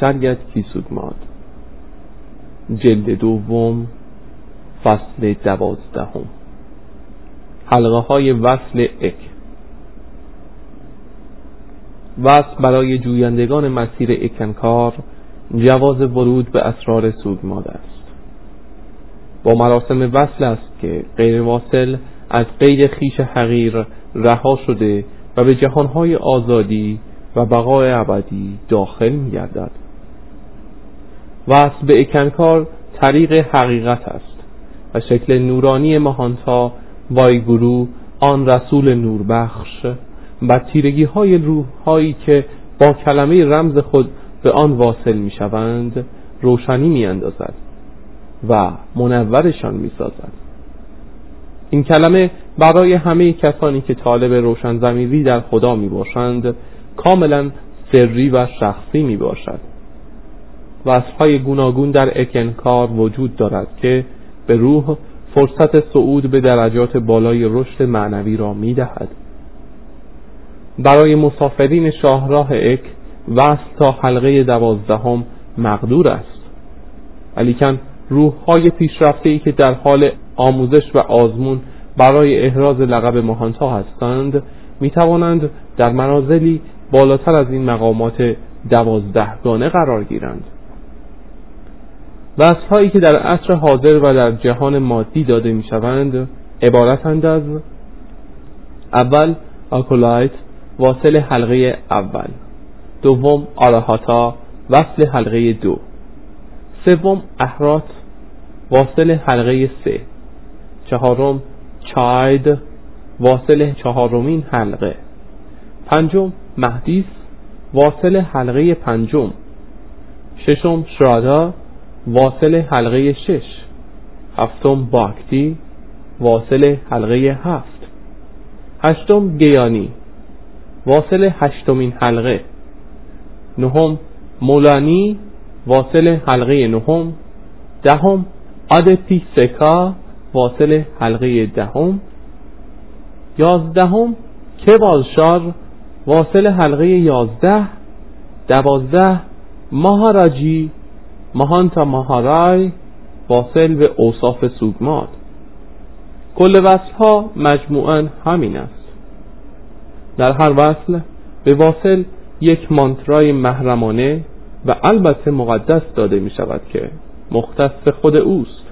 شریعت کیسوگماد جلد دوم فصل دوازدهم. حلقه های وصل اک وصل برای جویندگان مسیر اکنکار جواز ورود به اسرار سوگماد است. با مراسم وصل است که غیر واصل از قید خیش حقیر رها شده و به جهانهای آزادی و بقای ابدی داخل می گردد وصل به اکنکار طریق حقیقت است و شکل نورانی مهانتا وایگورو آن رسول نوربخش و تیرگی های روح هایی که با کلمه رمز خود به آن واصل می شوند روشنی می اندازد و منورشان می سازد این کلمه برای همه کسانی که طالب روشن زمیری در خدا می باشند کاملا سری و شخصی می باشد وصفهای گوناگون در اکنکار وجود دارد که به روح فرصت صعود به درجات بالای رشد معنوی را می دهد برای مسافرین شاهراه اک وصل تا حلقه دوازدهم مقدور است. ولیکن روح های پیشرفته ای که در حال آموزش و آزمون برای احراز لقب مهانتا هستند می توانند در منازلی بالاتر از این مقامات دوازدهگانه قرار گیرند. وصف هایی که در عصر حاضر و در جهان مادی داده می شوند عبارتند از اول آکولایت واصل حلقه اول. دوم آراهاتا وصل حلقه دو. سوم احرات واصل حلقه سه. چهارم چاید واصل چهارمین حلقه. پنجم مهدیس واصل حلقه پنجم. ششم شرادا واصل حلقه شش. هفتم باکتی واصل حلقه هفت. هشتم گیانی واصل هشتمین حلقه. نهم مولانی واصل حلقه نهم. دهم آدتی سکا واصل حلقه دهم. یازدهم کوالشار واصل حلقه یازده. دوازده ماهاراجی ماهانتا ماهارای واصل به اوصاف سوگماد. کل وصل ها مجموعا همین است. در هر وصل به واصل یک مانترای محرمانه و البته مقدس داده می شود که مختص خود اوست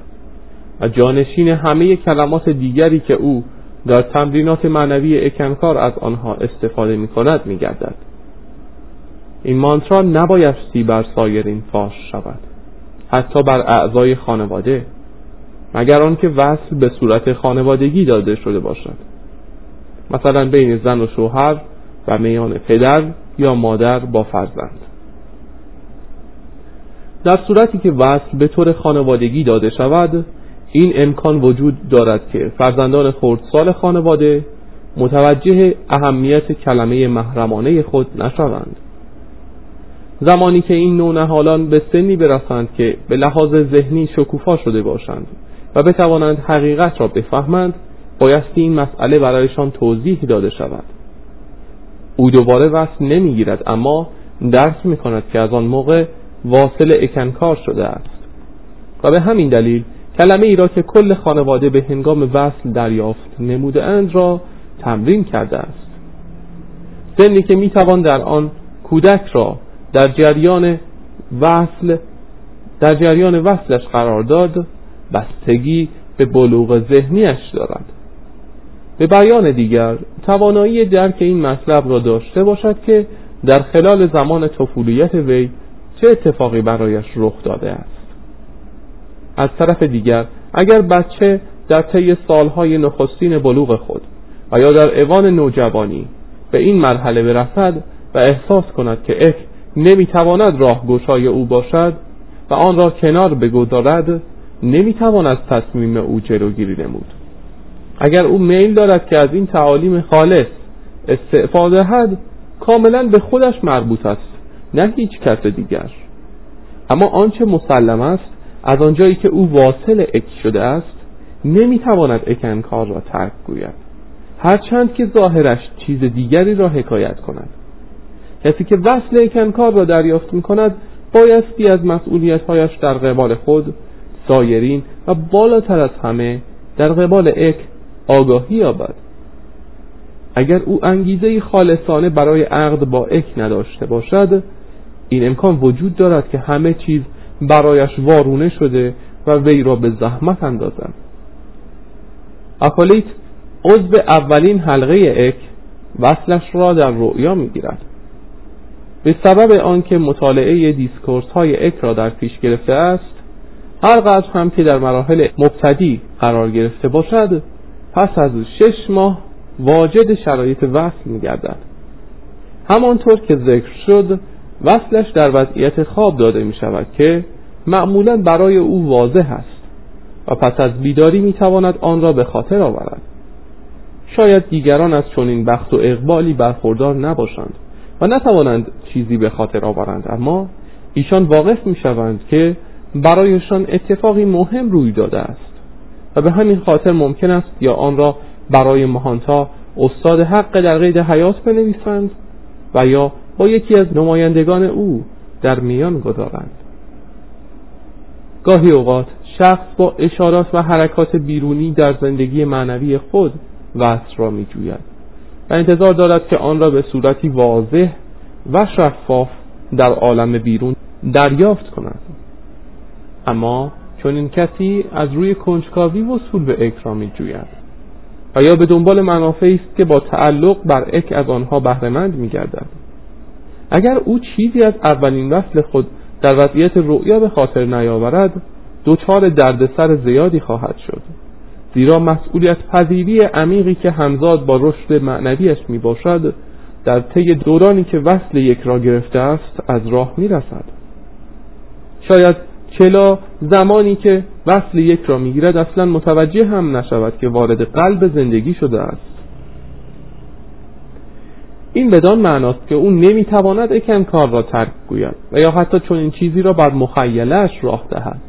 و جانشین همه کلمات دیگری که او در تمرینات معنوی اکنکار از آنها استفاده می کند می گردد. این مانترا نبایستی بر سایرین فاش شود. حتی بر اعضای خانواده مگر آنکه وصل به صورت خانوادگی داده شده باشد. مثلا بین زن و شوهر و میان پدر یا مادر با فرزند. در صورتی که وصل به طور خانوادگی داده شود این امکان وجود دارد که فرزندان خردسال خانواده متوجه اهمیت کلمه محرمانه خود نشوند. زمانی که این نونهالان به سنی برسند که به لحاظ ذهنی شکوفا شده باشند و بتوانند حقیقت را بفهمند بایستی این مسئله برایشان توضیح داده شود. او دوباره وصل نمی‌گیرد اما درس می کند که از آن موقع واصل اکنکار شده است. و به همین دلیل کلمه ای را که کل خانواده به هنگام وصل دریافت نموده اند را تمرین کرده است. سنی که می توان در آن کودک را در جریان وصل در جریان وصلش قرار داد بستگی به بلوغ ذهنیش دارد. به بیان دیگر توانایی درک این مطلب را داشته باشد که در خلال زمان طفولیت وی چه اتفاقی برایش رخ داده است. از طرف دیگر اگر بچه در طی سالهای نخستین بلوغ خود و یا در اوان نوجوانی به این مرحله برسد و احساس کند که اک نمی‌تواند راهگشای او باشد و آن را کنار بگذارد نمی‌تواند تصمیم او جلوگیری نمود. اگر او میل دارد که از این تعالیم خالص استعفاده دهد کاملا به خودش مربوط است نه هیچ کس دیگر. اما آنچه مسلم است از آنجایی که او واصل اک شده است نمی‌تواند اکنکار را ترک گوید. هرچند که ظاهرش چیز دیگری را حکایت کند. کسی که وصل اکنکار را دریافت می کند بایستی از مسئولیتهایش در قبال خود سایرین و بالاتر از همه در قبال اک آگاهی یابد. اگر او انگیزه خالصانه برای عقد با اک نداشته باشد این امکان وجود دارد که همه چیز برایش وارونه شده و وی را به زحمت اندازد. اکالیت عضو اولین حلقه اک وصلش را در رؤیا می‌گیرد. به سبب آنکه مطالعه discourse های اک را در پیش گرفته است هر قدر هم که در مراحل مبتدی قرار گرفته باشد پس از شش ماه واجد شرایط وصل میگردد. همانطور که ذکر شد وصلش در وضعیت خواب داده می شود که معمولا برای او واضح است و پس از بیداری می تواند آن را به خاطر آورد. شاید دیگران از چنین بخت و اقبالی برخوردار نباشند و نتوانند چیزی به خاطر آورند. اما ایشان واقف می شوند که برایشان اتفاقی مهم روی داده است و به همین خاطر ممکن است یا آن را برای مهانتا استاد حق در قید حیات بنویسند و یا با یکی از نمایندگان او در میان گذارند. گاهی اوقات شخص با اشارات و حرکات بیرونی در زندگی معنوی خود وصل را می جوید و انتظار دارد که آن را به صورتی واضح و شفاف در عالم بیرون دریافت کند. اما چون این کسی از روی کنجکاوی وصول به اک می جوید و یا به دنبال منافعی است که با تعلق بر اک از آنها بهرهمند میگردد؟ اگر او چیزی از اولین وصل خود در وضعیت رؤیا به خاطر نیاورد دچار دردسر زیادی خواهد شد. زیرا مسئولیت پذیری عمیقی که همزاد با رشد معنویش می باشد در طی دورانی که وصل یک را گرفته است از راه می رسد شاید چلا زمانی که وصل یک را می‌گیرد اصلا متوجه هم نشود که وارد قلب زندگی شده است. این بدان معناست که او نمی‌تواند اکن کار را ترک گوید و یا حتی چون این چیزی را بر مخیلش راه دهد.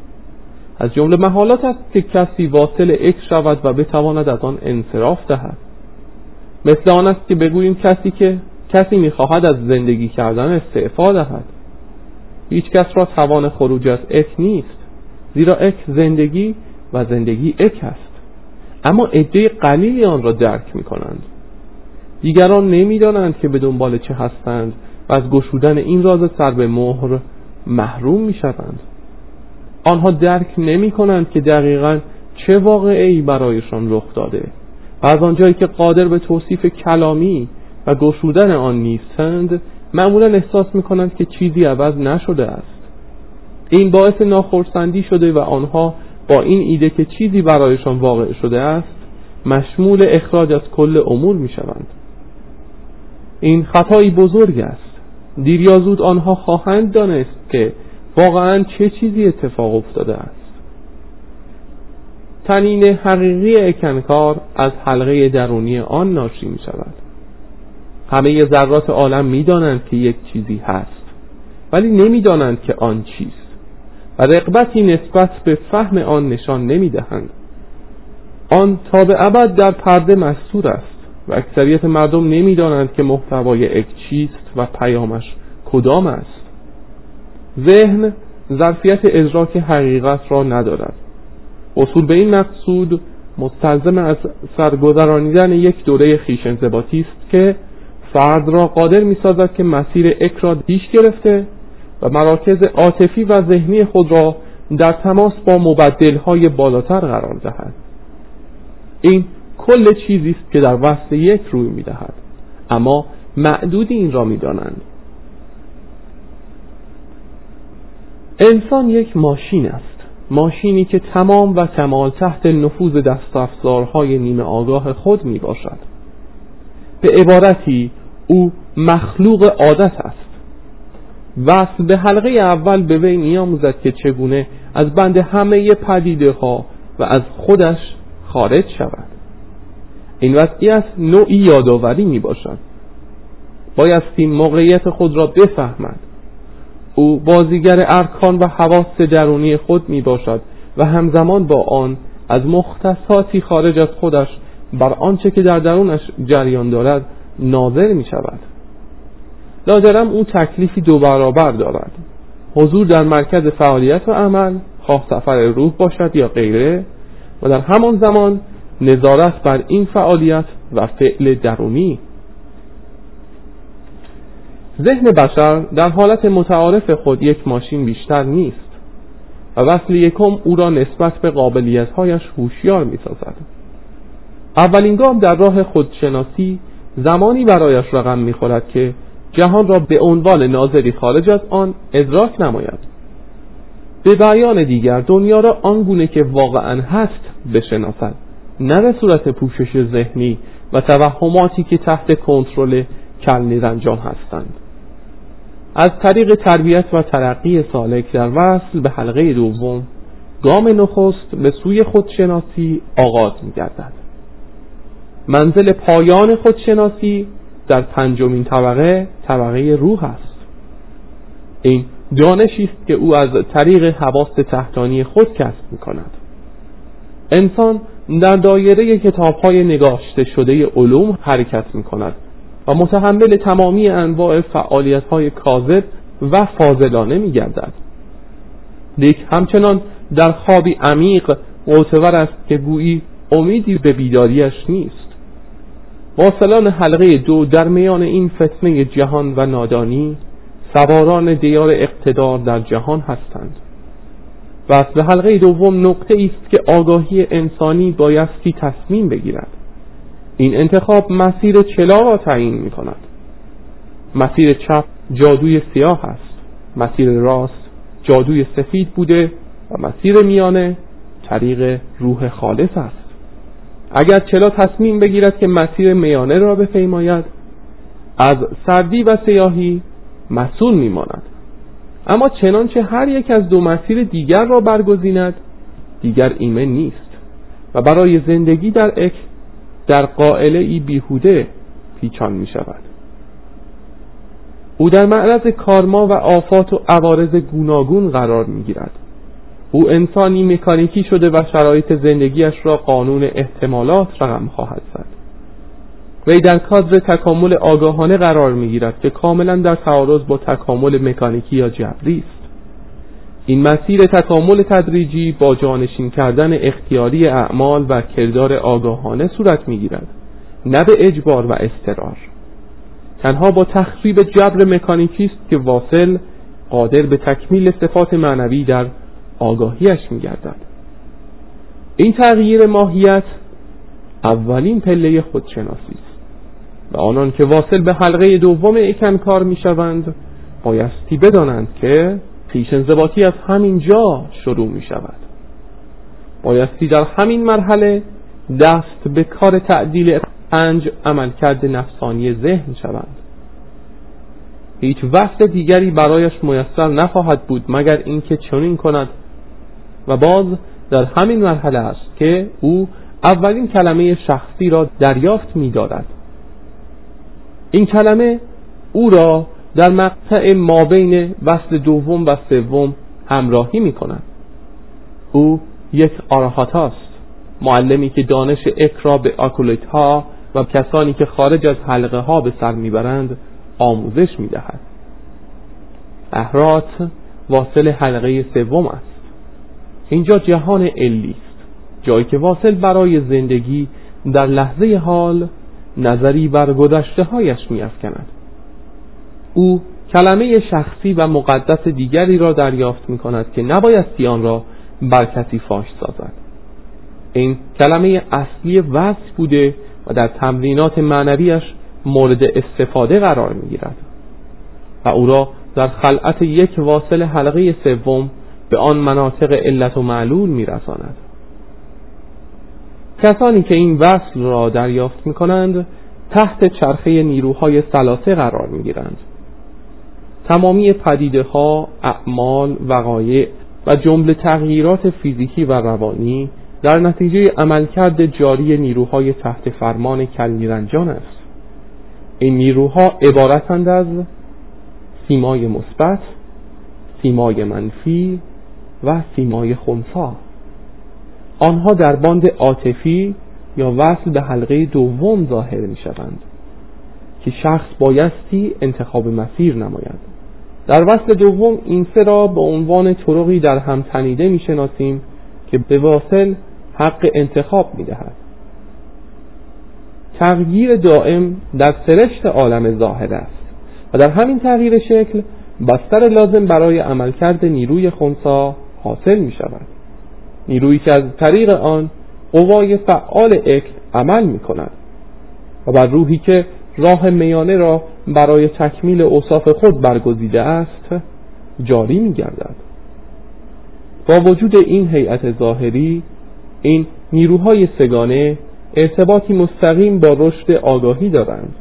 از جمله محالات است که کسی واصل اک شود و بتواند از آن انصراف دهد. مثل آن است که بگوییم کسی که کسی می‌خواهد از زندگی کردن استعفا دهد. هیچ کس را توان خروج از اک نیست زیرا اک زندگی و زندگی اک است. اما عده قلیلی آن را درک می کنند دیگران نمی‌دانند که به دنبال چه هستند و از گشودن این راز سر به مهر محروم می شوند آنها درک نمی کنند که دقیقا چه واقعی برایشان رخ داده. و از آنجایی که قادر به توصیف کلامی و گشودن آن نیستند معمولا احساس می کنند که چیزی عوض نشده است. این باعث ناخرسندی شده و آنها با این ایده که چیزی برایشان واقع شده است مشمول اخراج از کل امور می شوند این خطایی بزرگ است. دیر آنها خواهند دانست که واقعا چه چیزی اتفاق افتاده است. تنین حقیقی اکنکار از حلقه درونی آن ناشی می شود همه ذرات عالم می دانند که یک چیزی هست ولی نمی‌دانند که آن چیست و رقبتی نسبت به فهم آن نشان نمی دهند آن تا به ابد در پرده مستور است و اکثریت مردم نمی‌دانند که محتوای اک چیست و پیامش کدام است. ذهن ظرفیت ادراک حقیقت را ندارد. اصول به این مقصود مستلزم از سرگذرانیدن یک دوره خیش انضباطی است که فرد را قادر می سازد که مسیر اک را پیش گرفته و مراکز عاطفی و ذهنی خود را در تماس با مبدلهای بالاتر قرار دهد. این کل چیزی است که در وصل یک روی می دهد اما معدودی این را می دانند انسان یک ماشین است. ماشینی که تمام و کمال تحت نفوذ دست افزارهای نیمه آگاه خود می باشد به عبارتی او مخلوق عادت است. وصل به حلقه اول به وی میآموزد که چگونه از بند همه پدیده ها و از خودش خارج شود. این وضعیت نوعی یادآوری می باشد بایستی موقعیت خود را بفهمد. او بازیگر ارکان و حواس درونی خود می باشد و همزمان با آن از مختصاتی خارج از خودش بر آنچه که در درونش جریان دارد ناظر می شود لاجرم او تکلیفی دو برابر دارد. حضور در مرکز فعالیت و عمل خواه سفر روح باشد یا غیره و در همان زمان نظارت بر این فعالیت و فعل درونی ذهن بشر در حالت متعارف خود یک ماشین بیشتر نیست و وصل یکم او را نسبت به قابلیتهایش هوشیار می سازد اولین گام در راه خودشناسی زمانی برایش رقم می خورد که جهان را به عنوان ناظری خارج از آن ادراک نماید. به بیان دیگر دنیا را آنگونه که واقعا هست بشناسد نه به صورت پوشش ذهنی و توهماتی که تحت کنترل کل نیرنجان هستند. از طریق تربیت و ترقی سالک در وصل به حلقه دوم گام نخست به سوی خودشناسی آغاز می گردد منزل پایان خودشناسی در پنجمین طبقه طبقه روح است. این دانشی است که او از طریق حواس تحتانی خود کسب می کند انسان در دایره کتاب های نگاشته شده علوم حرکت می کند و متحمل تمامی انواع فعالیت های کاذب و فاضلانه می گردد لیک همچنان در خوابی عمیق معتبر است که گویی امیدی به بیداریش نیست. واصلان حلقه دو در میان این فتنه جهان و نادانی سواران دیار اقتدار در جهان هستند. و حلقه دوم نقطه است که آگاهی انسانی بایستی تصمیم بگیرد. این انتخاب مسیر چلا را تعیین می کند مسیر چپ جادوی سیاه است. مسیر راست جادوی سفید بوده و مسیر میانه طریق روح خالص است. اگر چلا تصمیم بگیرد که مسیر میانه را بفیماید از سردی و سیاهی مسئول میماند. اما چنانچه هر یک از دو مسیر دیگر را برگزیند دیگر ایمن نیست و برای زندگی در اک در قائله ای بیهوده پیچان می شود او در معرض کارما و آفات و عوارض گوناگون قرار می گیرد او انسانی مکانیکی شده و شرایط زندگیش را قانون احتمالات رقم خواهد زد. وی در کادر تکامل آگاهانه قرار می گیرد که کاملا در تعارض با تکامل مکانیکی یا جبری است این مسیر تکامل تدریجی با جانشین کردن اختیاری اعمال و کردار آگاهانه صورت می گیرد نه به اجبار و استرار تنها با تخریب جبر مکانیکی است که واصل قادر به تکمیل صفات معنوی در آگاهیش می گردد این تغییر ماهیت اولین پله خودشناسی است و آنان که واصل به حلقه دوم کار می شوند بایستی بدانند که خیش انضباطی از همین جا شروع می شود. بایستی در همین مرحله دست به کار تعدیل پنج عملکرد نفسانی ذهن شوند. هیچ وقت دیگری برایش میسر نخواهد بود مگر اینکه چنین کند. و باز در همین مرحله است که او اولین کلمه شخصی را دریافت می دارد این کلمه او را در مقطع مابین وصل دوم و سوم همراهی می کند او یک آراهاتاست معلمی که دانش اکرا به آکولیت ها و کسانی که خارج از حلقه ها به سر می‌برند آموزش می‌دهد. احرات واصل حلقه سوم است. اینجا جهان علی است جایی که واصل برای زندگی در لحظه حال نظری بر گذشته هایش میافکند. او کلمه شخصی و مقدس دیگری را دریافت می کند که نبایستی آن را بر کسی فاش سازد این کلمه اصلی وصف بوده و در تمرینات معنویش مورد استفاده قرار می گیرد و او را در خلعت یک واصل حلقه سوم به آن مناطق علت و معلول می رساند. کسانی که این وصل را دریافت می کنند تحت چرخه نیروهای سلاسه قرار می گیرند تمامی پدیده ها، اعمال، وقایع و جمله تغییرات فیزیکی و روانی در نتیجه عملکرد جاری نیروهای تحت فرمان کلمیرنجان است. این نیروها عبارتند از سیمای مثبت سیمای منفی و سیمای خونسا. آنها در باند عاطفی یا وصل به حلقه دوم ظاهر می شوند که شخص بایستی انتخاب مسیر نماید. در وصل دوم این سه را به عنوان طرقی در هم تنیده می‌شناسیم که به واصل حق انتخاب می‌دهد. تغییر دائم در سرشت عالم ظاهر است و در همین تغییر شکل بستر لازم برای عملکرد نیروی خونسا حاصل می شود نیرویی که از طریق آن قوای فعال اکل عمل می کند و بر روحی که راه میانه را برای تکمیل اوصاف خود برگزیده است جاری می گردد با وجود این هیئت ظاهری این نیروهای سگانه ارتباطی مستقیم با رشد آگاهی دارند.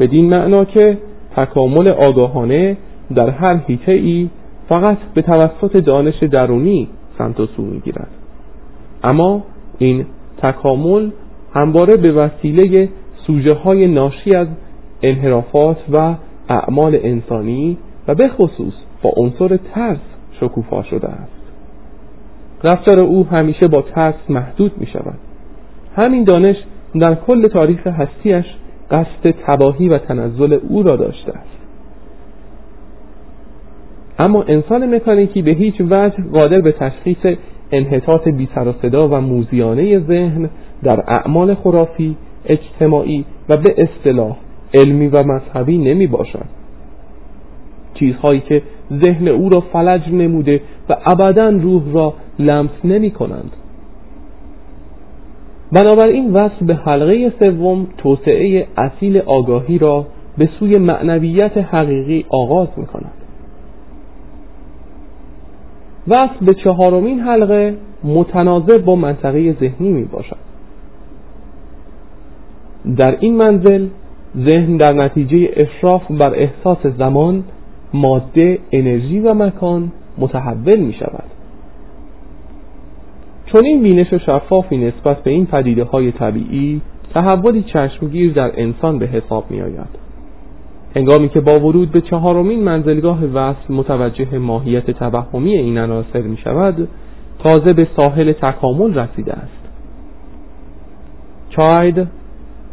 بدین معنا که تکامل آگاهانه در هر هیته ای فقط به توسط دانش درونی سمت و سو می‌گیرد. اما این تکامل همواره به وسیله سوژه های ناشی از انحرافات و اعمال انسانی و به خصوص با عنصر ترس شکوفا شده است. رفتار او همیشه با ترس محدود می شود همین دانش در کل تاریخ هستیش قصد تباهی و تنزل او را داشته است. اما انسان مکانیکی به هیچ وجه قادر به تشخیص انحطاط بی سر و صدا و موزیانه ذهن در اعمال خرافی اجتماعی و به اصطلاح علمی و مذهبی نمی باشد. چیزهایی که ذهن او را فلج نموده و ابدا روح را لمس نمی کنند. بنابراین وصل به حلقه سوم توسعه اصیل آگاهی را به سوی معنویت حقیقی آغاز می کند. وصل به چهارمین حلقه متناظر با منطقه ذهنی می باشد. در این منزل ذهن در نتیجه اشراف بر احساس زمان ماده انرژی و مکان متحول می شود چون این بینش شفافی نسبت به این پدیده های طبیعی تحولی چشمگیر در انسان به حساب می آید هنگامی که با ورود به چهارمین منزلگاه وصل متوجه ماهیت توهمی این عناصر می شود تازه به ساحل تکامل رسیده است. چاید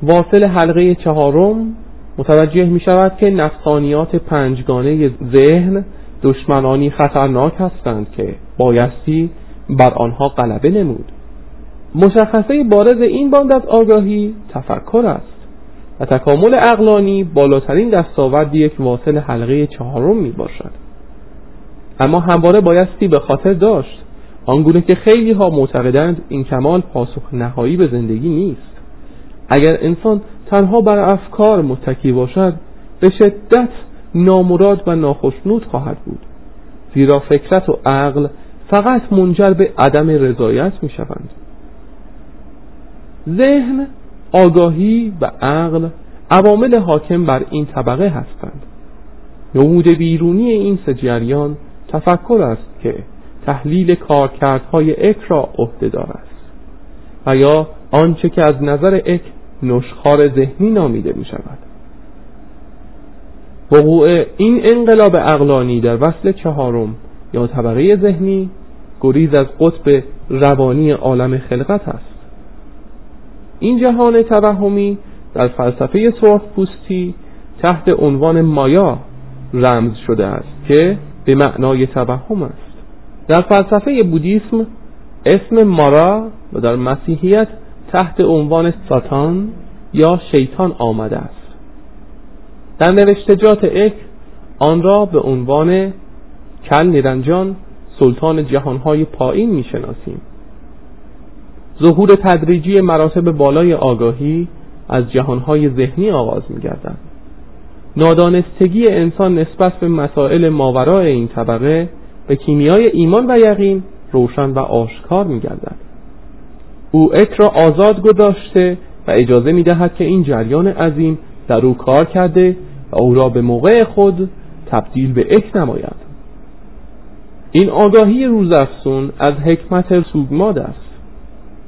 واصل حلقه چهارم متوجه می شود که نفسانیات پنجگانه ذهن دشمنانی خطرناک هستند که بایستی بر آنها غلبه نمود. مشخصه بارز این باند از آگاهی تفکر است و تکامل اقلانی بالاترین دستاورد یک واصل حلقه چهارم می باشد اما همواره بایستی به خاطر داشت. آنگونه که خیلی ها معتقدند این کمال پاسخ نهایی به زندگی نیست. اگر انسان تنها بر افکار متکی باشد به شدت نامراد و ناخشنود خواهد بود. زیرا فکرت و عقل فقط منجر به عدم رضایت می شوند ذهن آگاهی و عقل عوامل حاکم بر این طبقه هستند. نمود بیرونی این سه جریان تفکر است که تحلیل کارکردهای اک را عهدهدار است و یا آنچه که از نظر اک نشخار ذهنی نامیده می شود وقوع این انقلاب اقلانی در وصل چهارم یا طبقه ذهنی گریز از قطب روانی عالم خلقت است. این جهان توهمی در فلسفه سرخ پوستی تحت عنوان مایا رمز شده است که به معنای توهم است. در فلسفه بودیسم اسم مارا و در مسیحیت تحت عنوان ساتان یا شیطان آمده است. در نوشتجات اک آن را به عنوان کل نیرنجان سلطان جهانهای پایین می‌شناسیم. ظهور تدریجی مراتب بالای آگاهی از جهانهای ذهنی آغاز میگردد. نادانستگی انسان نسبت به مسائل ماورای این طبقه به کیمیای ایمان و یقین روشن و آشکار میگردد. او اک را آزاد گذاشته و اجازه می‌دهد که این جریان عظیم در او کار کرده و او را به موقع خود تبدیل به اک نماید. این آگاهی روزافزون از حکمت سوگماد است.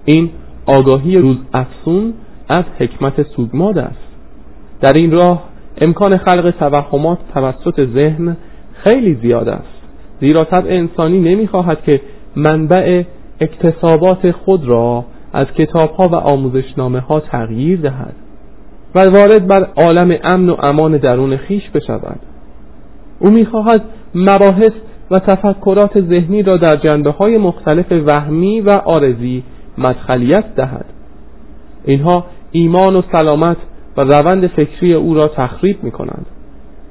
این آگاهی روز افسون از حکمت سوگماد است. در این راه امکان خلق توهمات توسط ذهن خیلی زیاد است. زیرا طبع انسانی نمی‌خواهد که منبع اکتسابات خود را از کتاب ها و آموزشنامه ها تغییر دهد و وارد بر عالم امن و امان درون خیش بشود. او می‌خواهد مباحث و تفکرات ذهنی را در جنبه های مختلف وهمی و آرزی مدخلیت دهد. اینها ایمان و سلامت و روند فکری او را تخریب می کنند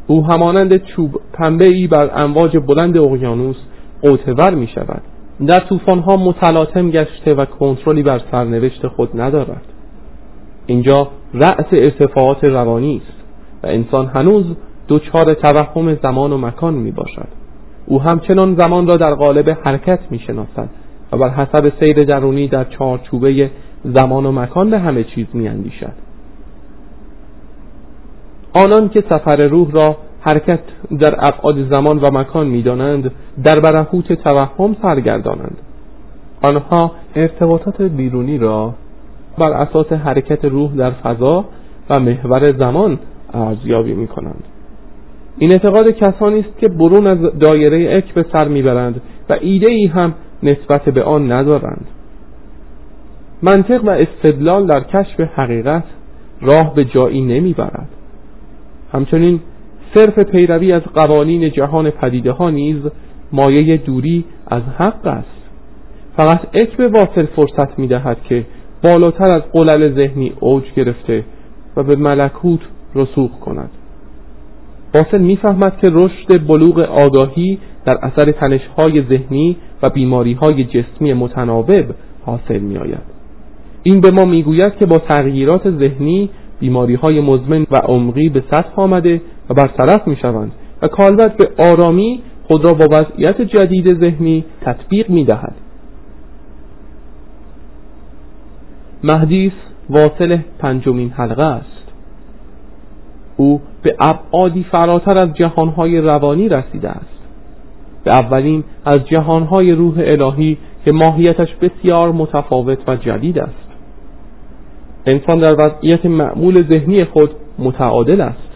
او همانند چوب پنبه ای بر امواج بلند اقیانوس قوتور می شود در ها متلاطم گشته و کنترلی بر سرنوشت خود ندارد. اینجا رأس ارتفاعات روانی است و انسان هنوز دچار توهم زمان و مکان می باشد او همچنان زمان را در قالب حرکت می شناسد و بر حسب سیر درونی در چارچوبه زمان و مکان به همه چیز می اندیشد آنان که سفر روح را حرکت در ابعاد زمان و مکان می‌دانند در برهوت توهم سرگردانند. آنها ارتباطات بیرونی را بر اساس حرکت روح در فضا و محور زمان ارزیابی می کنند این اعتقاد کسانی است که برون از دایره اک به سر می‌برند و ایده ای هم نسبت به آن ندارند. منطق و استدلال در کشف حقیقت راه به جایی نمی‌برد. همچنین صرف پیروی از قوانین جهان پدیده ها نیز مایه دوری از حق است. فقط اک به واصل فرصت می دهد که بالاتر از قلل ذهنی اوج گرفته و به ملکوت رسوخ کند. واصل می‌فهمد که رشد بلوغ آگاهی در اثر تنشهای ذهنی و بیماریهای جسمی متناوب حاصل می آید این به ما می‌گوید که با تغییرات ذهنی بیماری های مزمن و عمقی به سطح آمده و برطرف می شوند و کالبد به آرامی خود را با وضعیت جدید ذهنی تطبیق می دهد مهدیس واصل پنجمین حلقه است. او به ابعادی فراتر از جهانهای روانی رسیده است. به اولین از جهانهای روح الهی که ماهیتش بسیار متفاوت و جدید است. انسان در وضعیت معمول ذهنی خود متعادل است.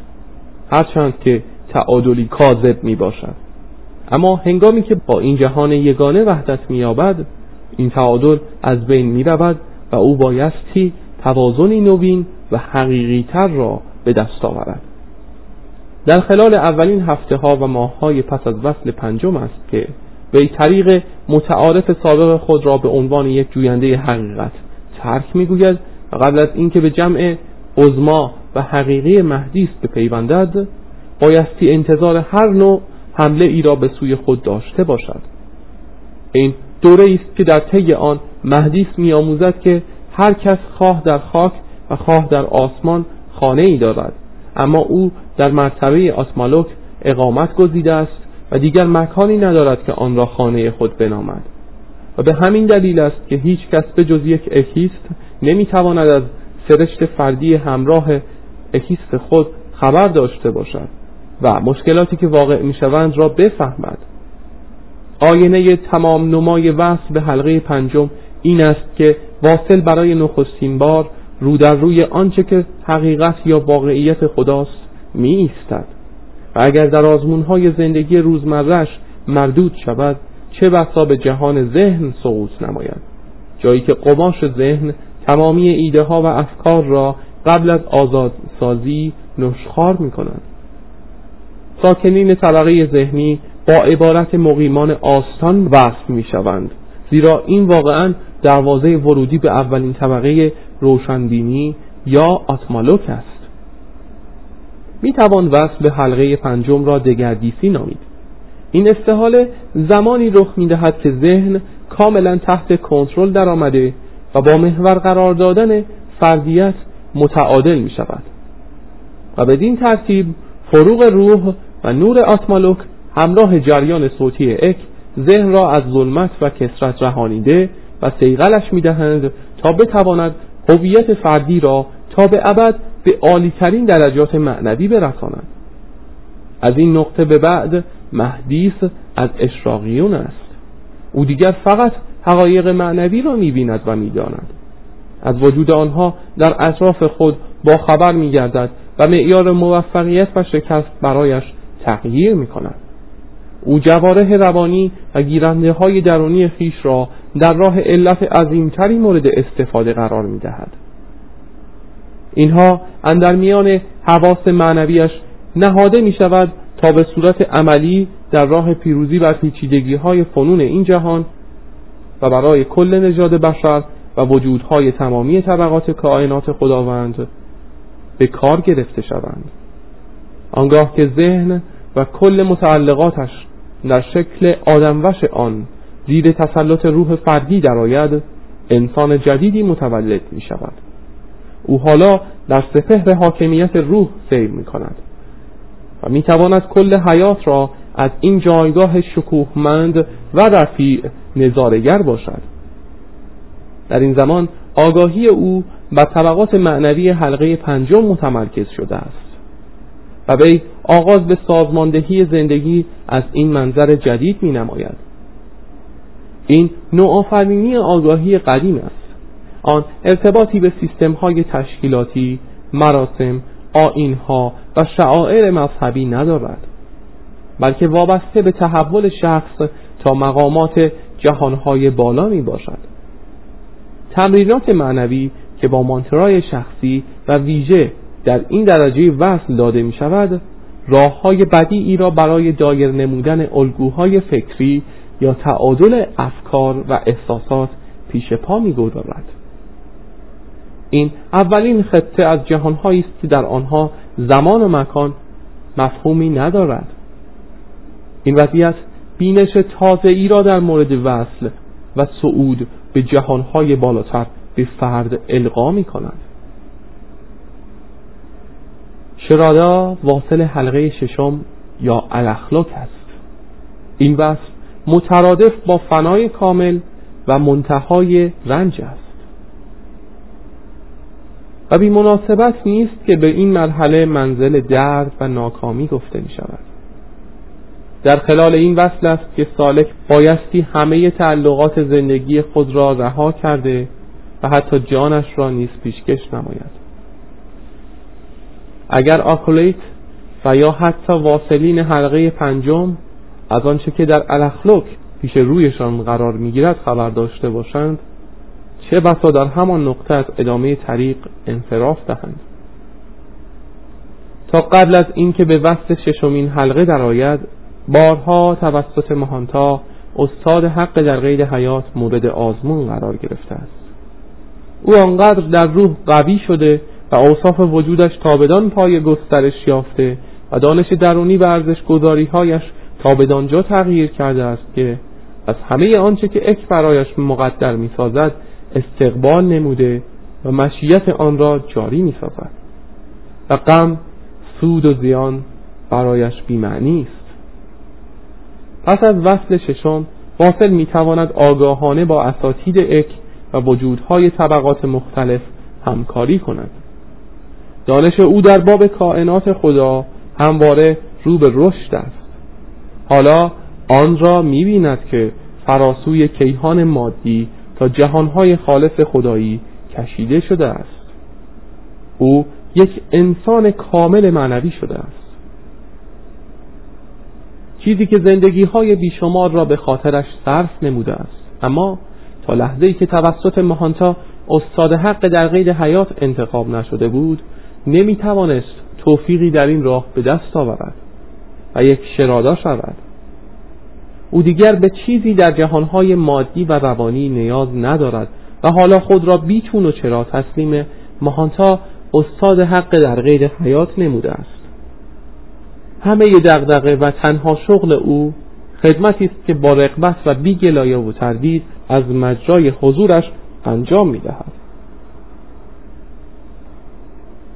هرچند که تعادلی کاذب می باشد اما هنگامی که با این جهان یگانه وحدت مییابد این تعادل از بین می رود و او بایستی توازنی نوین و حقیقی تر را به دست آورد. در خلال اولین هفته ها و ماه های پس از وصل پنجم است که به طریق متعارف سابق خود را به عنوان یک جوینده حقیقت ترک می‌گوید قبل از اینکه به جمع عزما و حقیقی مهدی است بپیوندد بایستی انتظار هر نوع حمله ای را به سوی خود داشته باشد. این دوره است که در طی آن مهدی میآموزد که هر کس خواه در خاک و خواه در آسمان خانه ای دارد. اما او در مرتبه آسمالوک اقامت گزیده است و دیگر مکانی ندارد که آن را خانه خود بنامد. و به همین دلیل است که هیچ کس به جز یک اکیست نمی‌تواند از سرشت فردی همراه اکیست خود خبر داشته باشد و مشکلاتی که واقع می‌شوند را بفهمد. آینه تمام نمای وصل به حلقه پنجم این است که واصل برای نخستین بار رو در روی آنچه که حقیقت یا واقعیت خداست می ایستد و اگر در آزمونهای زندگی روزمرش مردود شود چه بسا به جهان ذهن سقوط نماید. جایی که قماش ذهن تمامی ایده ها و افکار را قبل از آزادسازی نشخار می کند ساکنین طبقه ذهنی با عبارت مقیمان آستان وصف می شوند زیرا این واقعا دروازه ورودی به اولین طبقه روشنبینی یا آتمالوک است. می توان وصل به حلقه پنجم را دگردیسی نامید. این استحاله زمانی رخ می دهد که ذهن کاملا تحت کنترل درآمده و با محور قرار دادن فردیت متعادل می شود و بدین ترتیب فروغ روح و نور آتمالوک همراه جریان صوتی اک ذهن را از ظلمت و کسرت رهانیده و سیغلش می‌دهند تا بتواند هویت فردی را تا به ابد به عالیترین درجات معنوی برساند. از این نقطه به بعد مهدیس از اشراقیون است. او دیگر فقط حقایق معنوی را می‌بیند و می‌داند از وجود آنها در اطراف خود با خبر میگردد و معیار موفقیت و شکست برایش تغییر می‌کند او جواره روانی و گیرنده های درونی خیش را در راه علت عظیمتری مورد استفاده قرار می دهد. اینها اندر میان حواس معنویش نهاده می شود تا به صورت عملی در راه پیروزی بر پیچیدگی های فنون این جهان و برای کل نژاد بشر و وجودهای تمامی طبقات کائنات خداوند به کار گرفته شوند. آنگاه که ذهن و کل متعلقاتش در شکل آدموش آن زیر تسلط روح فردی درآید انسان جدیدی متولد می شود او حالا در سپهر حاکمیت روح سیر می کند و می تواند کل حیات را از این جایگاه شکوهمند و رفیع نظارگر باشد. در این زمان آگاهی او بر طبقات معنوی حلقه پنجم متمرکز شده است و وی آغاز به سازماندهی زندگی از این منظر جدید می نماید این نوآفرینی آگاهی قدیم است. آن ارتباطی به سیستم های تشکیلاتی مراسم آینها و شعائر مذهبی ندارد. بلکه وابسته به تحول شخص تا مقامات جهانهای بالا می باشد تمرینات معنوی که با مانترای شخصی و ویژه در این درجه وصل داده می شود راه های بدیعی را برای دایر نمودن الگوهای فکری یا تعادل افکار و احساسات پیش پا می گذارد. این اولین خطه از جهانهایی است که در آنها زمان و مکان مفهومی ندارد این وضعیت بینش تازه ای را در مورد وصل و صعود به جهانهای بالاتر به فرد القا می کند شرادا واصل حلقه ششم یا الاخلاق است. این وصف مترادف با فنای کامل و منتهای رنج است. و بی مناسبت نیست که به این مرحله منزل درد و ناکامی گفته می شود در خلال این وصل است که سالک بایستی همه تعلقات زندگی خود را رها کرده و حتی جانش را نیز پیشکش نماید. اگر آکولیت و یا حتی واصلین حلقه پنجم از آنچه که در الاخلوک پیش رویشان قرار می‌گیرد خبر داشته باشند چه بسا در همان نقطه از ادامه طریق انصراف دهند. تا قبل از اینکه به وسط ششمین حلقه درآید بارها توسط مهانتا استاد حق در قید حیات مورد آزمون قرار گرفته است. او آنقدر در روح قوی شده و اوصاف وجودش تابدان پای گسترش یافته و دانش درونی و ارزش گذاری هایش تا بدانجا تغییر کرده است که از همه آنچه که اک برایش مقدر می سازد استقبال نموده و مشیت آن را جاری می سازد و غم سود و زیان برایش بیمعنی است. پس از وصل ششم واصل می تواند آگاهانه با اساتید اک و وجودهای طبقات مختلف همکاری کند. دانش او در باب کائنات خدا همواره رو به رشد است. حالا آن را می بیند که فراسوی کیهان مادی تا جهانهای خالص خدایی کشیده شده است. او یک انسان کامل معنوی شده است. چیزی که زندگی های بیشمار را به خاطرش صرف نموده است. اما تا لحظه ای که توسط مهانتا استاد حق در قید حیات انتخاب نشده بود نمی توانست توفیقی در این راه به دست آورد و یک شرادا شود. او دیگر به چیزی در جهانهای مادی و روانی نیاز ندارد و حالا خود را بیچون و چرا تسلیم مهانتا استاد حق در غیر حیات نموده است. همه دغدغه و تنها شغل او خدمتی است که با رغبت و بیگلایه و تردید از مجرای حضورش انجام می‌دهد.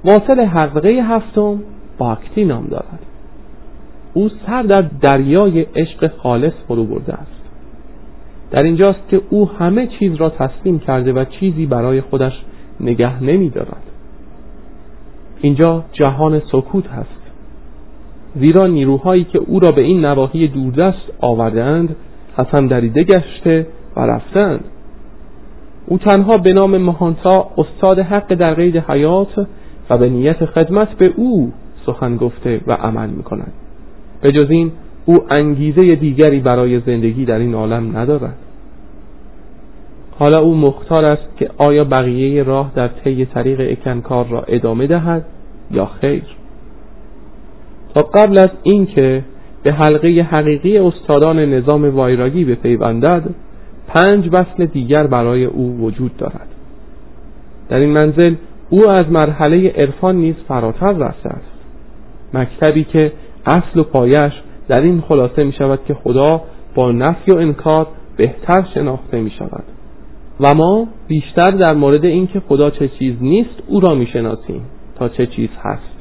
واصل حلقه هفتم باکتی نام دارد. او سر در دریای عشق خالص فرو برده است. در اینجاست که او همه چیز را تسلیم کرده و چیزی برای خودش نگه نمی دارد اینجا جهان سکوت هست. زیرا نیروهایی که او را به این نواحی دوردست آوردند حسن دریده گشته و رفتند. او تنها به نام مهانتا استاد حق در قید حیات و به نیت خدمت به او سخن گفته و عمل می کند به جز این او انگیزه دیگری برای زندگی در این عالم ندارد. حالا او مختار است که آیا بقیه راه در طی طریق اکنکار را ادامه دهد یا خیر؟ تا قبل از اینکه به حلقه حقیقی استادان نظام وایراگی بپیوندد پنج وصل دیگر برای او وجود دارد. در این منزل او از مرحله عرفان نیز فراتر رفته است. مکتبی که اصل و پایش در این خلاصه می شود که خدا با نفی و انکار بهتر شناخته می شود. و ما بیشتر در مورد اینکه خدا چه چیز نیست او را می شناسیم تا چه چیز هست.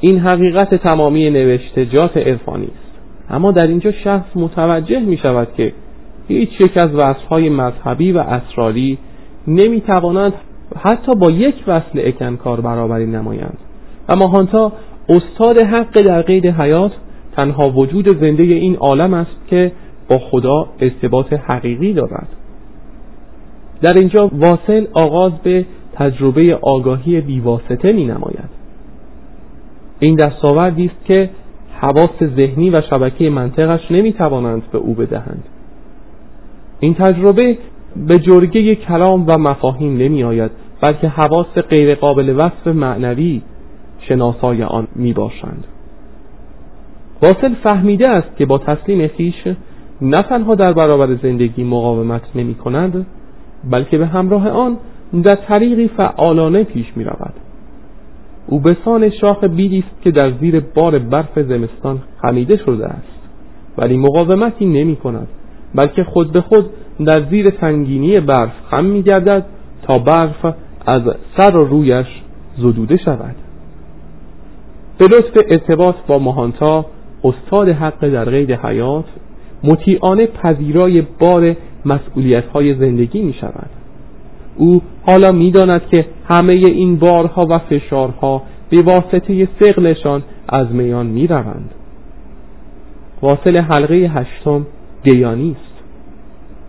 این حقیقت تمامی نوشتجات عرفانی است. اما در اینجا شخص متوجه می شود که هیچ یک از وصفهای مذهبی و اسراری نمی توانند حتی با یک وصل اکنکار برابری نمایند. و ماهانتا استاد حق در قید حیات تنها وجود زنده این عالم است که با خدا ارتباط حقیقی دارد. در اینجا واصل آغاز به تجربه آگاهی بیواسطه می نماید. این دستاوردی است که حواس ذهنی و شبکه منطقش نمی توانند به او بدهند. این تجربه به جرگه کلام و مفاهیم نمی آید بلکه حواس غیر قابل وصف معنوی شناسای آن می باشند واصل فهمیده است که با تسلیم خیش نه تنها در برابر زندگی مقاومت نمی کند بلکه به همراه آن در طریقی فعالانه پیش می رود او به سان شاخ بیدی است که در زیر بار برف زمستان خمیده شده است. ولی مقاومتی نمی کند بلکه خود به خود در زیر سنگینی برف خم می گردد تا برف از سر و رویش زدوده شود. به لطف ارتباط با ماهانتا استاد حق در قید حیات مطیعانه پذیرای بار مسئولیت های زندگی می شود. او حالا می‌داند که همه این بارها و فشارها به واسطه سقلشان از میان می روند واصل حلقه هشتم دیانی است.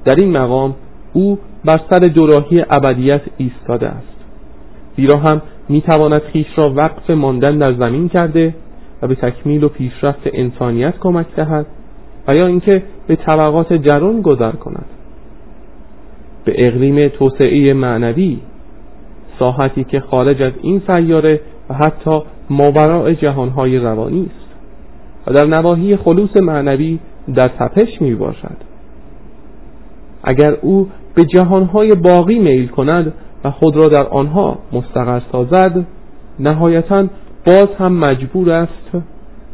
در این مقام او بر سر دوراهی ابدیت ایستاده است. زیرا هم می‌تواند خیش را وقف ماندن در زمین کرده و به تکمیل و پیشرفت انسانیت کمک دهد و یا اینکه به طبقات جرون گذر کند. به اقلیم توسعه معنوی ساحتی که خارج از این سیاره و حتی ماوراء جهانهای روانی است. و در نواحی خلوص معنوی در تپش می باشد اگر او به جهانهای باقی میل کند و خود را در آنها مستقر سازد نهایتا باز هم مجبور است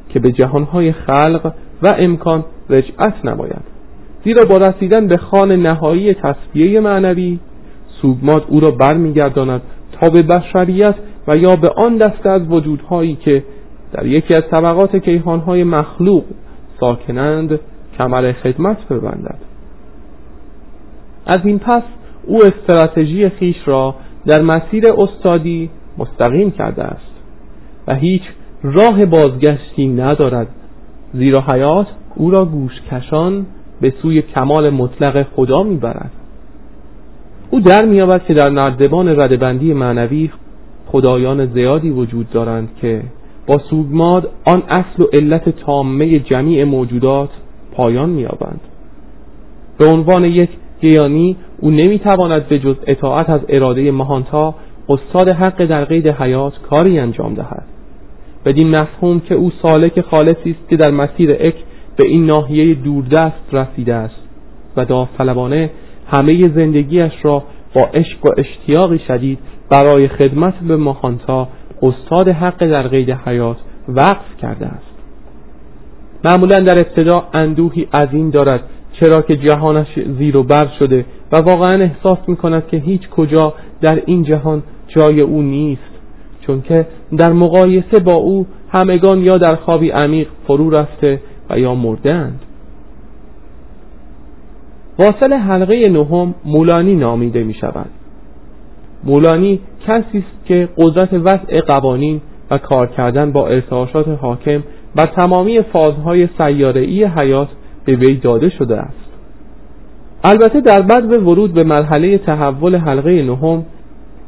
که به جهانهای خلق و امکان رجعت نماید. زیرا با رسیدن به خان نهایی تصفیه معنوی سوگماد او را برمیگرداند تا به بشریت و یا به آن دسته از وجودهایی که در یکی از طبقات کیهانهای مخلوق ساکنند کمر خدمت ببندد. از این پس او استراتژی خیش را در مسیر استادی مستقیم کرده است و هیچ راه بازگشتی ندارد زیرا حیات او را گوشکشان به سوی کمال مطلق خدا می‌برد. او در میابد که در نردبان ردبندی معنوی خدایان زیادی وجود دارند که با سوگماد آن اصل و علت تامه جمیع موجودات پایان میابند به عنوان یک گیانی او نمی‌تواند به جز اطاعت از اراده مهانتا استاد حق در قید حیات کاری انجام دهد. بدین مفهوم که او سالک خالصی است که در مسیر اک به این ناحیه دوردست رسیده است و داوطلبانه همه زندگیش را با عشق و اشتیاقی شدید برای خدمت به ماهانتا استاد حق در قید حیات وقف کرده است. معمولا در ابتدا اندوهی عظیم دارد چرا که جهانش زیر و بر شده و واقعا احساس می کند که هیچ کجا در این جهان جای او نیست چون که در مقایسه با او همگان یا در خوابی عمیق فرو رفته و یا مردند. واصل حلقه نهم مولانی نامیده می شود مولانی کسی است که قدرت وضع قوانین و کار کردن با ارتعاشات حاکم بر تمامی فازهای سیاره‌ای حیات به وی داده شده است. البته در بعد به ورود به مرحله تحول حلقه نهم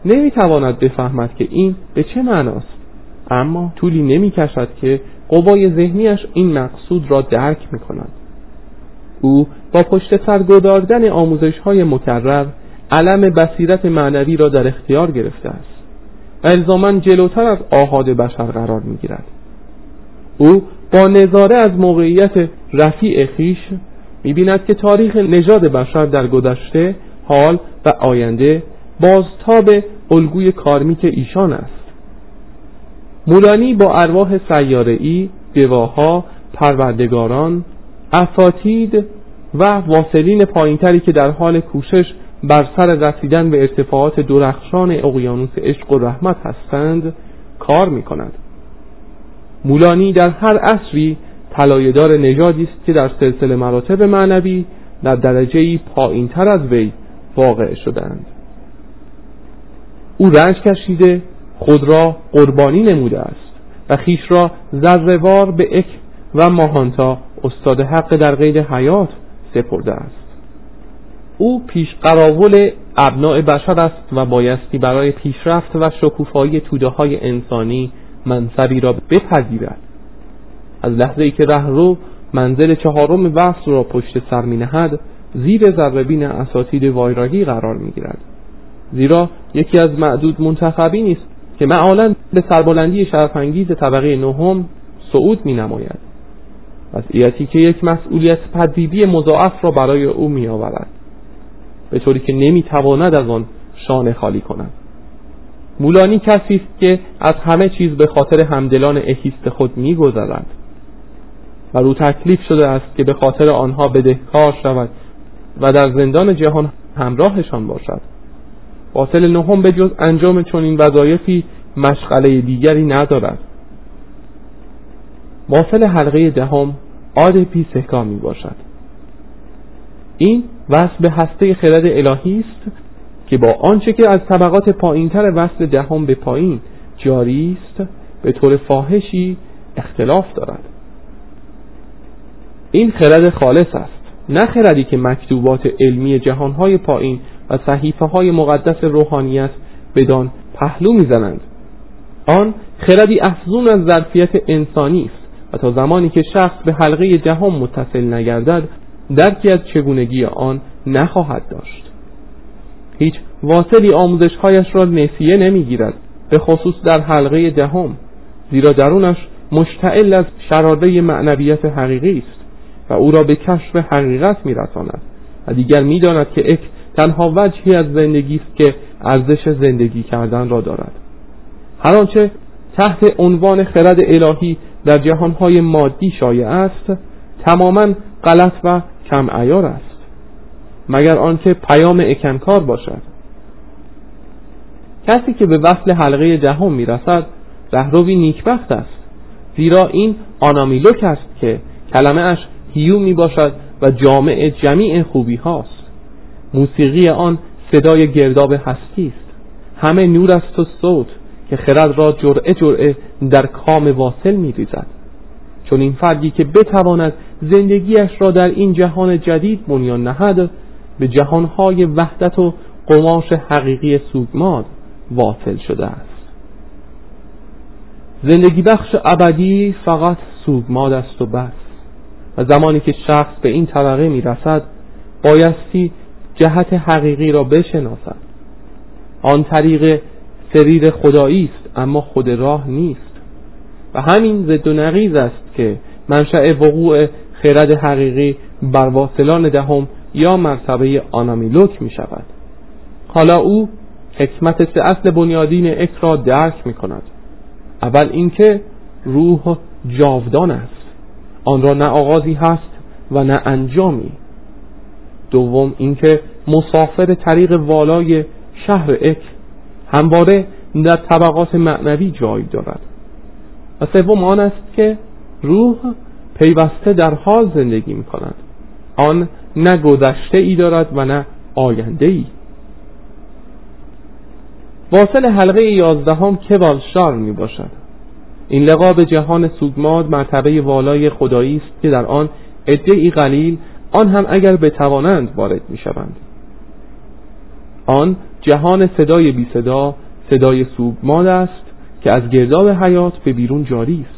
نمی‌تواند بفهمد که این به چه معناست. اما طولی نمی کشد که قوای ذهنیش این مقصود را درک می کند او با پشت سر گداردن آموزش های مکرر علم بصیرت معنوی را در اختیار گرفته است و الزاما جلوتر از آهاد بشر قرار می گیرد او با نظاره از موقعیت رفیع خیش می‌بیند که تاریخ نژاد بشر در گذشته حال و آینده بازتاب الگوی کارمیک ایشان است. مولانی با ارواح سیاره‌ای، گواها، پروردگاران، اساتید و واصلین پایینتری که در حال کوشش بر سر رسیدن به ارتفاعات درخشان اقیانوس عشق و رحمت هستند کار می کند مولانی در هر عصری طلایه‌دار نژادی است که در سلسله مراتب معنوی در درجه پایینتر از وی واقع شدند او رنج کشیده خود را قربانی نموده است و خیش را ذرهوار به اک و ماهانتا استاد حق در قید حیات سپرده است. او پیش قراول ابناع بشر است و بایستی برای پیشرفت و شکوفایی توده های انسانی منصبی را بپذیرد. از لحظه ای که رهرو منزل چهارم وصل را پشت سر می نهد زیر ذربین اساتید وایراگی قرار می گیرد زیرا یکی از معدود منتخبی است که معالا به سربلندی شرفانگیز طبقه نهم صعود می نماید وضعیتی که یک مسئولیت پذیری مضاعف را برای او می آورد به طوری که نمی تواند از آن شانه خالی کند. مولانی کسی است که از همه چیز به خاطر همدلان احیست خود میگذرد و رو تکلیف شده است که به خاطر آنها بدهکار شود و در زندان جهان همراهشان باشد. واصل نهم به جز انجام چنین وظایفی مشغله دیگری ندارد. واصل حلقه دهم عاد پیسکا می باشد. این وصل به هسته خرد الهی است که با آنچه که از طبقات پایینتر وصل دهم به پایین جاری است به طور فاحشی اختلاف دارد. این خرد خالص است نه خردی که مکتوبات علمی جهانهای پایین و صحیفه های مقدس روحانیت بدان پهلو می‌زنند. آن خردی افزون از ظرفیت انسانی است و تا زمانی که شخص به حلقه دهم متصل نگردد درکی از چگونگی آن نخواهد داشت. هیچ واصلی آموزشهایش را نسیه نمی‌گیرد به خصوص در حلقه دهم زیرا درونش مشتعل از شراره معنویت حقیقی است و او را به کشف حقیقت میرساند و دیگر می‌داند که اک تنها وجهی از زندگی است که ارزش زندگی کردن را دارد. هر آنچه تحت عنوان خرد الهی در جهانهای مادی شایع است تماما غلط و کم ایار است. مگر آنکه پیام اکنکار باشد. کسی که به وصل حلقه دهم می‌رسد رهروی نیکبخت است. زیرا این آنامیلوک است که کلمه اش هیو می باشد و جامع جمیع خوبی هاست. موسیقی آن صدای گرداب هستی است. همه نور است و صوت که خرد را جرعه جرعه در کام واصل می ریزد چون این فردی که بتواند زندگیش را در این جهان جدید بنیان نهد به جهانهای وحدت و قماش حقیقی سوگماد واصل شده است. زندگی بخش ابدی فقط سوگماد است و بس. و زمانی که شخص به این طبقه می رسد بایستی جهت حقیقی را بشناسد. آن طریق سریر خدایی است اما خود راه نیست. و همین ضد و نقیز است که منشأ وقوع خرد حقیقی بر واصلان دهم یا مرتبه آنامیلوک می شود. حالا او حکمت سه اصل بنیادین اک را درک می کند. اول اینکه روح جاودان است. آن را نه آغازی هست و نه انجامی. دوم اینکه مسافر طریق والای شهر اک همواره در طبقات معنوی جای دارد. و سوم آن است که روح پیوسته در حال زندگی می کند آن نه گذشته ای دارد و نه آینده ای واصل حلقه یازدهم کوالشار می باشد این لقاب جهان سوگماد مرتبه والای خدایی است که در آن ای قلیل آن هم اگر بتوانند وارد می شوند آن جهان صدای بی صدا صدای سوگماد است که از گرداب حیات به بیرون جاری است.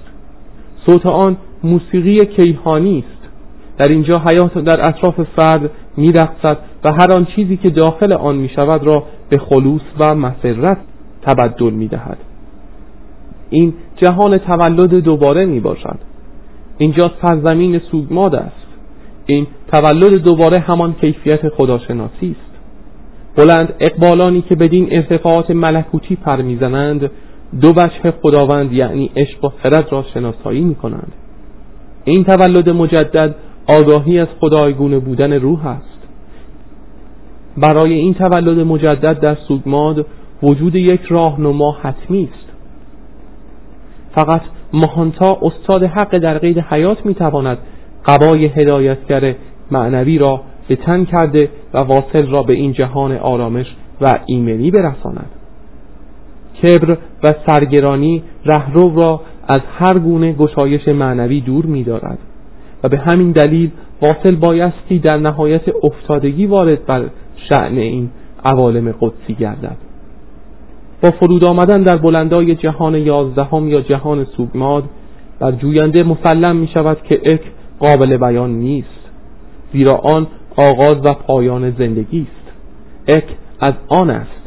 صوت آن موسیقی کیهانی است. در اینجا حیات در اطراف فرد میرقصد و هر آن چیزی که داخل آن می شود را به خلوص و مسرت تبدل می دهد این جهان تولد دوباره می باشد اینجا سرزمین سوگماد است. این تولد دوباره همان کیفیت خداشناسی است. بلند اقبالانی که بدین ارتفاعات ملکوتی پر می‌زنند دو وجه خداوند یعنی عشق و خرد را شناسایی می کنند این تولد مجدد آگاهی از خدایگونه بودن روح است. برای این تولد مجدد در سوگماد وجود یک راهنما حتمی است. فقط مهانتا استاد حق در قید حیات می‌تواند قبای هدایتگر معنوی را به تن کرده و واصل را به این جهان آرامش و ایمنی برساند. کبر و سرگرانی رهرو را از هر گونه گشایش معنوی دور می‌دارد و به همین دلیل واصل بایستی در نهایت افتادگی وارد بر شعن این عوالم قدسی گردد. با فرود آمدن در بلندای جهان یازدهم یا جهان سوگماد بر جوینده مسلم می شود که اک قابل بیان نیست زیرا آن آغاز و پایان زندگی است. اک از آن است.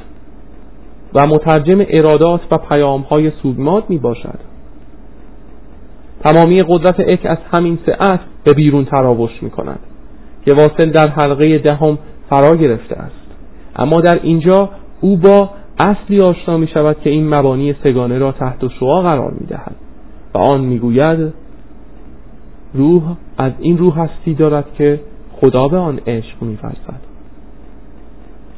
و مترجم ارادات و پیام های سوگماد می باشد تمامی قدرت اک از همین سعت به بیرون تراوش می کند که واصل در حلقه دهم فرا گرفته است. اما در اینجا او با اصلی آشنا می شود که این مبانی سگانه را تحت شعا قرار می دهد و آن می گوید روح از این روح هستی دارد که خدا به آن عشق می فرسد.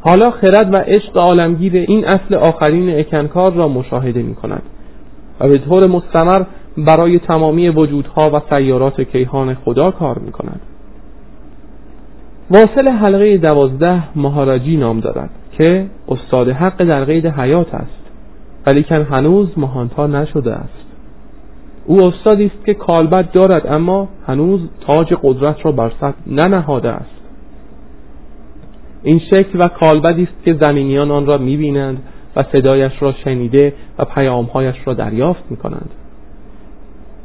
حالا خرد و عشق عالمگیر این اصل آخرین اکنکار را مشاهده می کند و به طور مستمر برای تمامی وجودها و سیارات کیهان خدا کار می کند واصل حلقه دوازده مهارجی نام دارد که استاد حق در قید حیات است ولیکن هنوز مهانتا نشده است او استادی است که کالبد دارد اما هنوز تاج قدرت را بر سر ننهاده است. این شکل و کالبدی است که زمینیان آن را می‌بینند و صدایش را شنیده و پیامهایش را دریافت می‌کنند.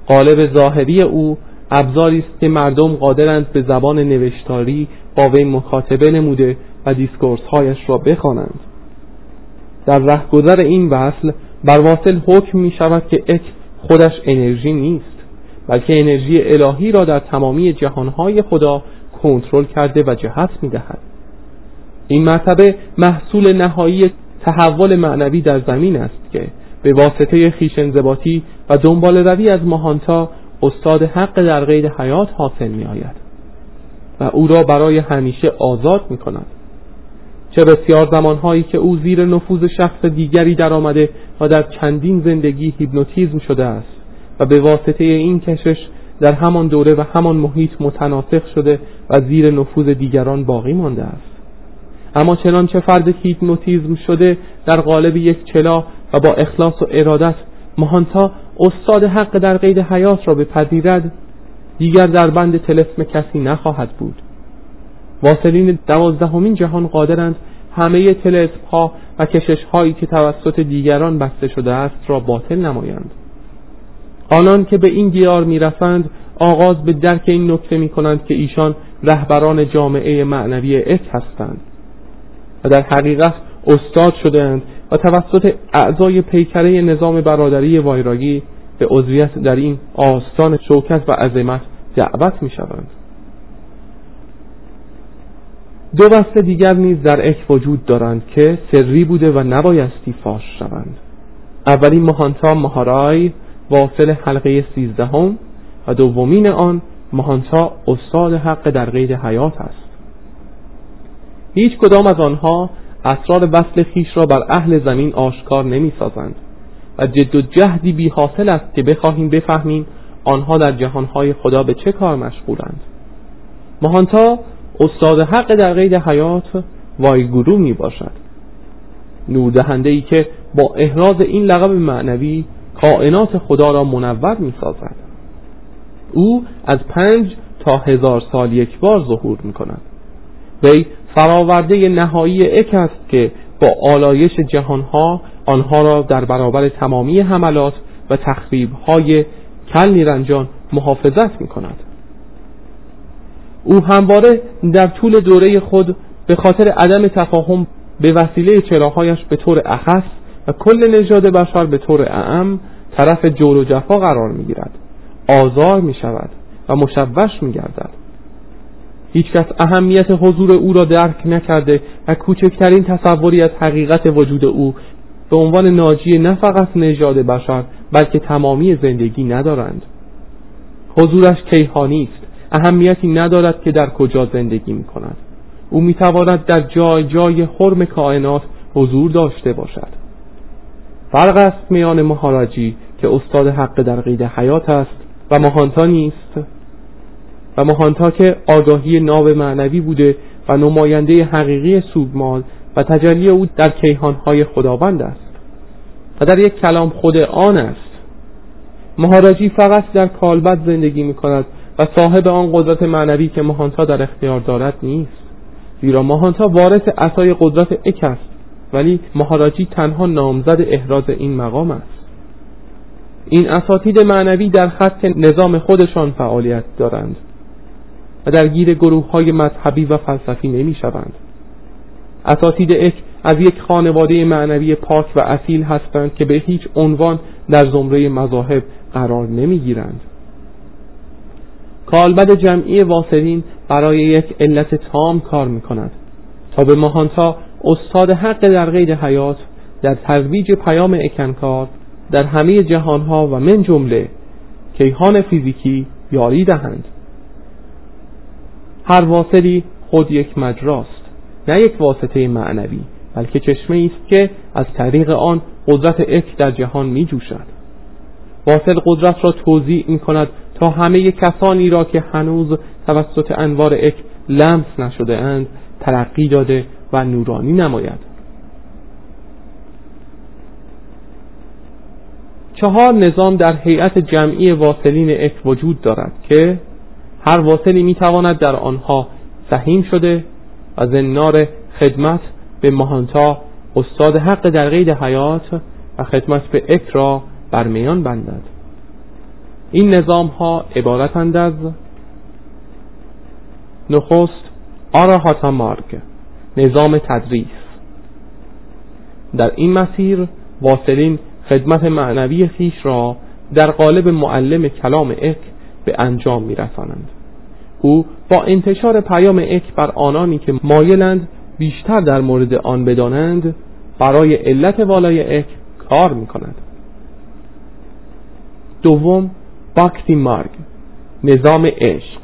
قالب ظاهری او ابزاری است که مردم قادرند به زبان نوشتاری با وی مخاطبه نموده و دیسکورسهایش را بخوانند. در رهگذر این وصل بر واصل حکم می شود که اک خودش انرژی نیست بلکه انرژی الهی را در تمامی جهانهای خدا کنترل کرده و جهت می دهد این مرتبه محصول نهایی تحول معنوی در زمین است که به واسطه خیشنزباتی و دنبال روی از ماهانتا استاد حق در قید حیات حاصل می آید و او را برای همیشه آزاد می کند چه بسیار زمانهایی که او زیر نفوذ شخص دیگری در آمده و در چندین زندگی هیپنوتیزم شده است و به واسطه این کشش در همان دوره و همان محیط متناسخ شده و زیر نفوذ دیگران باقی مانده است. اما چنانچه فرد هیپنوتیزم شده در قالب یک چلا و با اخلاص و ارادت مهانتا استاد حق در قید حیات را بپذیرد دیگر در بند تلسم کسی نخواهد بود. واصلین دوازدهمین جهان قادرند همه تلسم ها و کشش هایی که توسط دیگران بسته شده است را باطل نمایند. آنان که به این دیار می‌رسند آغاز به درک این نکته می کنند که ایشان رهبران جامعه معنوی اک هستند و در حقیقت استاد شدند و توسط اعضای پیکره نظام برادری وایراگی به عضویت در این آستان شوکت و عظمت دعوت می شوند دو بست دیگر نیز در اک وجود دارند که سری بوده و نبایستی فاش شوند. اولین مهانتا مهارای واصل حلقه سیزدهم و دومین آن مهانتا استاد حق در قید حیات است. هیچ کدام از آنها اسرار وصل خیش را بر اهل زمین آشکار نمی سازند و جد و جهدی بی حاصل است که بخواهیم بفهمیم آنها در جهانهای خدا به چه کار مشغولند. مهانتا استاد حق در قید حیات وایگورو می باشد. نور دهنده ای که با احراز این لقب معنوی کائنات خدا را منور می سازد. او از پنج تا هزار سال یک بار ظهور می کند. وی فراورده نهایی اک است که با آلایش جهانها آنها را در برابر تمامی حملات و تخریبهای کل نیرنجان محافظت می کند. او همواره در طول دوره خود به خاطر عدم تفاهم به وسیله چراهایش به طور اخص و کل نژاد بشر به طور اعم طرف جور و جفا قرار می گیرد آزار می شود و مشوش می گردد هیچکس اهمیت حضور او را درک نکرده و کوچکترین تصوری از حقیقت وجود او به عنوان ناجی نه فقط نژاد بشر بلکه تمامی زندگی ندارند. حضورش کیهانی است. اهمیتی ندارد که در کجا زندگی می کند او می تواند در جای جای حرم کائنات حضور داشته باشد. فرق است میان مهاراجی که استاد حق در قید حیات است و مهانتا نیست و مهانتا که آگاهی ناب معنوی بوده و نماینده حقیقی سوگمال و تجلی او در کیهانهای خداوند است و در یک کلام خود آن است. مهاراجی فقط در کالبد زندگی می کند و صاحب آن قدرت معنوی که مهانتا در اختیار دارد نیست. زیرا مهانتا وارث اسای قدرت اک است. ولی مهاراجی تنها نامزد احراز این مقام است. این اساتید معنوی در خط نظام خودشان فعالیت دارند و در گیر گروه های مذهبی و فلسفی نمی شوند اساتید اک از یک خانواده معنوی پاک و اصیل هستند که به هیچ عنوان در زمره مذاهب قرار نمی گیرند کالبد جمعی واسرین برای یک علت تام کار می کند تا به ماهانتا استاد حق در قید حیات در ترویج پیام اکنکار در همه جهانها و من جمله کیهان فیزیکی یاری دهند. هر واصلی خود یک مجراست نه یک واسطه معنوی بلکه چشمه است که از طریق آن قدرت اک در جهان می جوشد واصل قدرت را توضیح می کند همه کسانی را که هنوز توسط انوار اک لمس نشده اند ترقی داده و نورانی نماید. چهار نظام در هیئت جمعی واصلین اک وجود دارد که هر واصلی می‌تواند در آنها سهیم شده و زنار خدمت به مهانتا استاد حق در قید حیات و خدمت به اک را بر میان بندد. این نظام ها عبارتند از نخست آراهاتا مارگ نظام تدریس. در این مسیر واصلین خدمت معنوی خیش را در قالب معلم کلام اک به انجام میرسانند. او با انتشار پیام اک بر آنانی که مایلند بیشتر در مورد آن بدانند برای علت والای اک کار می کند دوم باکتی مارگ نظام عشق.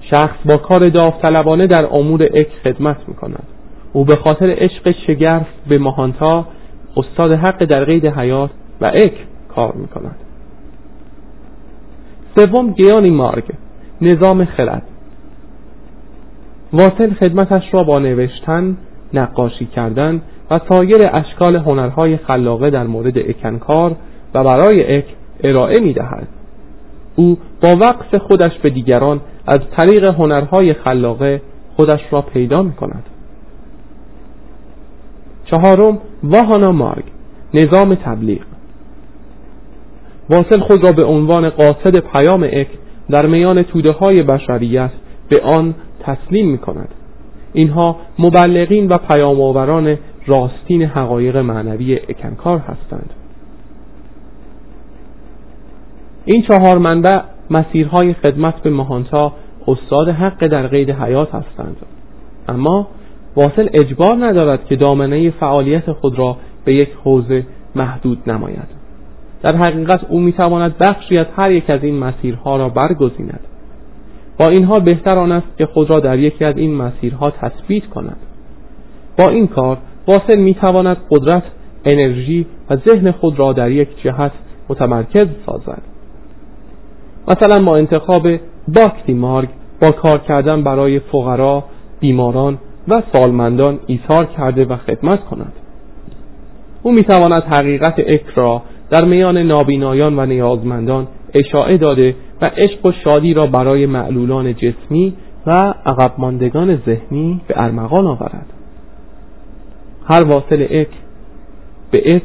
شخص با کار داوطلبانه در امور اک خدمت می کند او به خاطر عشق شگرف به ماهانتا استاد حق در قید حیات و اک کار می کند سوم گیانی مارگ نظام خرد. واصل خدمتش را با نوشتن نقاشی کردن و سایر اشکال هنرهای خلاقه در مورد اکنکار و برای اک ارائه می دهد او با وقف خودش به دیگران از طریق هنرهای خلاقه خودش را پیدا می کند چهارم واهانا مارگ نظام تبلیغ. واصل خود را به عنوان قاصد پیام اک در میان توده های بشریت به آن تسلیم می کند اینها مبلغین و پیامآوران راستین حقایق معنوی اکنکار هستند. این چهار منبع مسیرهای خدمت به مهانتا استاد حق در قید حیات هستند. اما واصل اجبار ندارد که دامنه فعالیت خود را به یک حوزه محدود نماید. در حقیقت او می‌تواند بخشی از هر یک از این مسیرها را برگزیند. با اینها بهتر آن است که خود را در یکی از این مسیرها تثبیت کند. با این کار واصل می‌تواند قدرت انرژی و ذهن خود را در یک جهت متمرکز سازد. مثلا با انتخاب باکتی مارگ با کار کردن برای فقرا بیماران و سالمندان ایثار کرده و خدمت کند. او می‌تواند حقیقت اک را در میان نابینایان و نیازمندان اشاعه داده و عشق و شادی را برای معلولان جسمی و عقب ماندگان ذهنی به ارمغان آورد. هر واصل اک به اک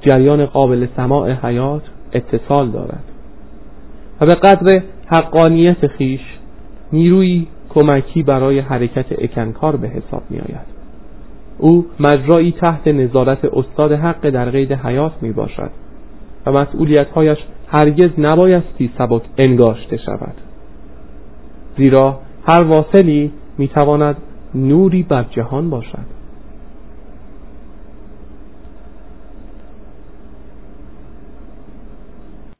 جریان قابل سماع حیات اتصال دارد. و به قدر حقانیت خیش نیروی کمکی برای حرکت اکنکار به حساب می آید او مجرایی تحت نظارت استاد حق در قید حیات می باشد و مسئولیتهایش هرگز نبایستی سبک انگاشته شود. زیرا هر واصلی می‌تواند نوری بر جهان باشد.